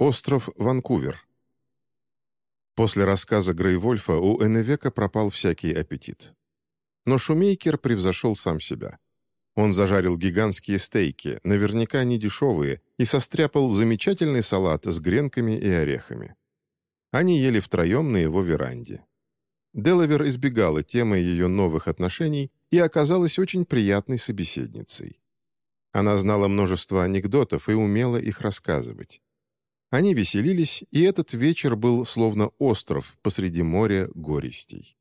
Остров Ванкувер. После рассказа Грейвольфа у Эннвека пропал всякий аппетит. Но Шумейкер превзошел сам себя. Он зажарил гигантские стейки, наверняка не дешевые, и состряпал замечательный салат с гренками и орехами. Они ели втроем на его веранде. Делавер избегала темы ее новых отношений и оказалась очень приятной собеседницей. Она знала множество анекдотов и умела их рассказывать. Они веселились, и этот вечер был словно остров посреди моря горестей.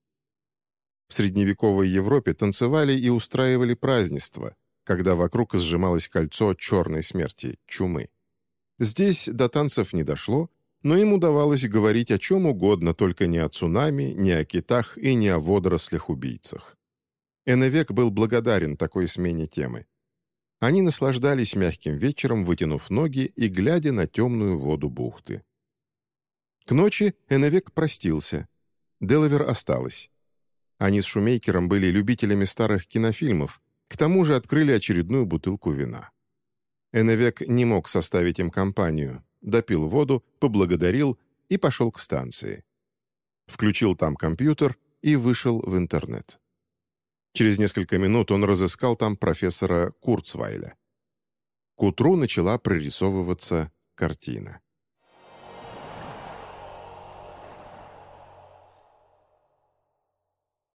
В средневековой Европе танцевали и устраивали празднества, когда вокруг сжималось кольцо черной смерти, чумы. Здесь до танцев не дошло, но им удавалось говорить о чем угодно, только не о цунами, не о китах и не о водорослях-убийцах. Эннвек был благодарен такой смене темы. Они наслаждались мягким вечером, вытянув ноги и глядя на темную воду бухты. К ночи Эннвек простился. Делавер осталась. Они с Шумейкером были любителями старых кинофильмов, к тому же открыли очередную бутылку вина. Эннвек не мог составить им компанию, допил воду, поблагодарил и пошел к станции. Включил там компьютер и вышел в интернет. Через несколько минут он разыскал там профессора Курцвайля. К утру начала прорисовываться картина.